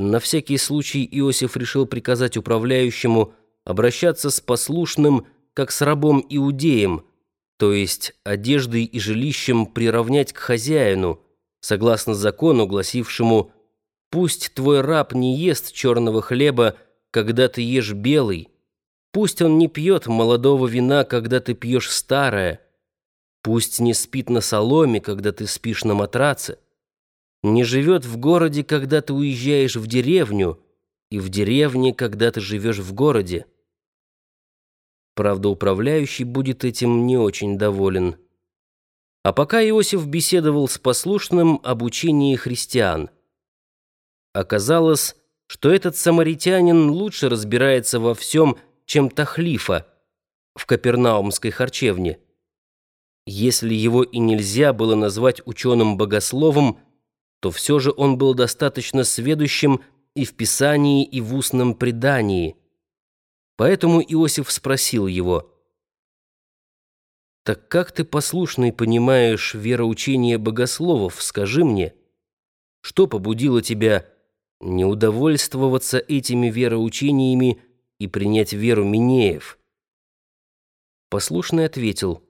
На всякий случай Иосиф решил приказать управляющему обращаться с послушным, как с рабом-иудеем, то есть одеждой и жилищем приравнять к хозяину, согласно закону, гласившему «Пусть твой раб не ест черного хлеба, когда ты ешь белый, пусть он не пьет молодого вина, когда ты пьешь старое, пусть не спит на соломе, когда ты спишь на матраце» не живет в городе, когда ты уезжаешь в деревню, и в деревне, когда ты живешь в городе. Правда, управляющий будет этим не очень доволен. А пока Иосиф беседовал с послушным об учении христиан. Оказалось, что этот самаритянин лучше разбирается во всем, чем Тахлифа в Капернаумской харчевне. Если его и нельзя было назвать ученым-богословом, то все же он был достаточно сведущим и в Писании, и в устном предании. Поэтому Иосиф спросил его, «Так как ты, послушный, понимаешь вероучение богословов, скажи мне, что побудило тебя не удовольствоваться этими вероучениями и принять веру Минеев?» Послушный ответил,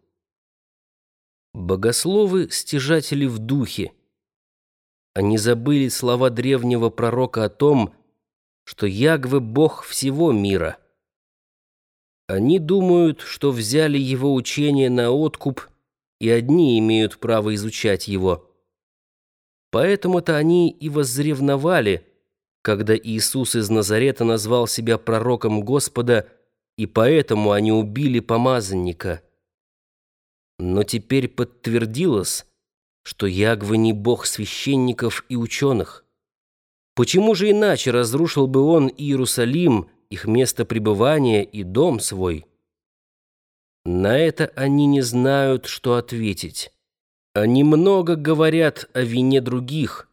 «Богословы — стяжатели в духе, они забыли слова древнего пророка о том, что Ягве — Бог всего мира. Они думают, что взяли его учение на откуп, и одни имеют право изучать его. Поэтому-то они и возревновали, когда Иисус из Назарета назвал себя пророком Господа, и поэтому они убили помазанника. Но теперь подтвердилось, что Ягвы не бог священников и ученых. Почему же иначе разрушил бы он Иерусалим, их место пребывания и дом свой? На это они не знают, что ответить. Они много говорят о вине других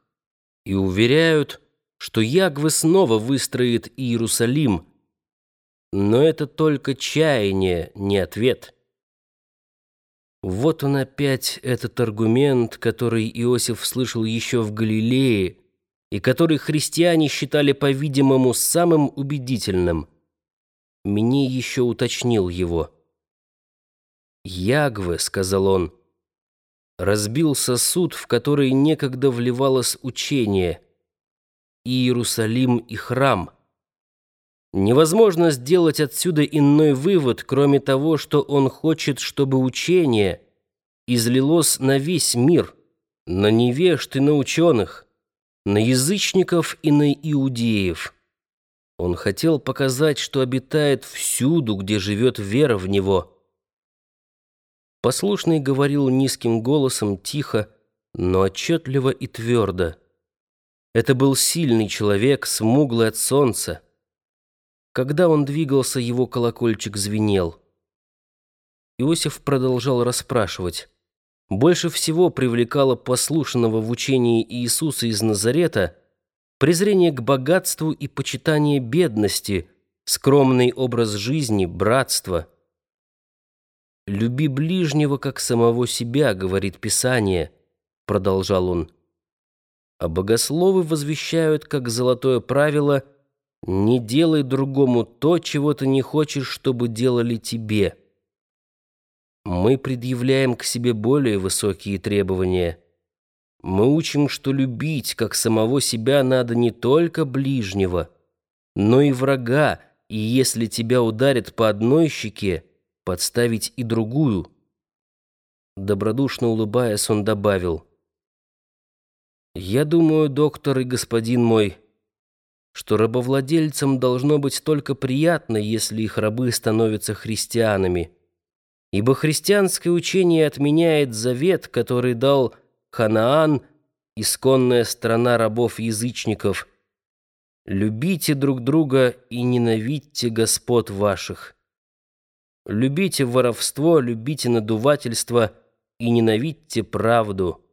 и уверяют, что Ягвы снова выстроит Иерусалим, но это только чаяние, не ответ. Вот он опять, этот аргумент, который Иосиф слышал еще в Галилее, и который христиане считали, по-видимому, самым убедительным. Мне еще уточнил его. «Ягве», — сказал он, — разбил сосуд, в который некогда вливалось учение, Иерусалим и храм. Невозможно сделать отсюда иной вывод, кроме того, что он хочет, чтобы учение излилось на весь мир, на невежд и на ученых, на язычников и на иудеев. Он хотел показать, что обитает всюду, где живет вера в него. Послушный говорил низким голосом, тихо, но отчетливо и твердо. Это был сильный человек, смуглый от солнца. Когда он двигался, его колокольчик звенел. Иосиф продолжал расспрашивать. Больше всего привлекало послушного в учении Иисуса из Назарета презрение к богатству и почитание бедности, скромный образ жизни, братство. «Люби ближнего, как самого себя», — говорит Писание, — продолжал он. А богословы возвещают, как золотое правило — не делай другому то, чего ты не хочешь, чтобы делали тебе. Мы предъявляем к себе более высокие требования. Мы учим, что любить, как самого себя, надо не только ближнего, но и врага, и если тебя ударят по одной щеке, подставить и другую. Добродушно улыбаясь, он добавил. «Я думаю, доктор и господин мой, что рабовладельцам должно быть только приятно, если их рабы становятся христианами. Ибо христианское учение отменяет завет, который дал Ханаан, исконная страна рабов-язычников. «Любите друг друга и ненавидьте господ ваших». Любите воровство, любите надувательство и ненавидьте правду.